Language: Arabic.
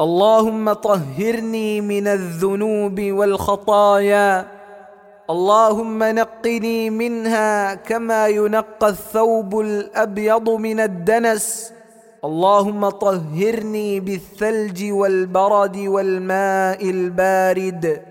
اللهم طهرني من الذنوب والخطايا. اللهم نقني منها كما ينقى الثوب الأبيض من الدنس. اللهم طهرني بالثلج والبرد والماء البارد.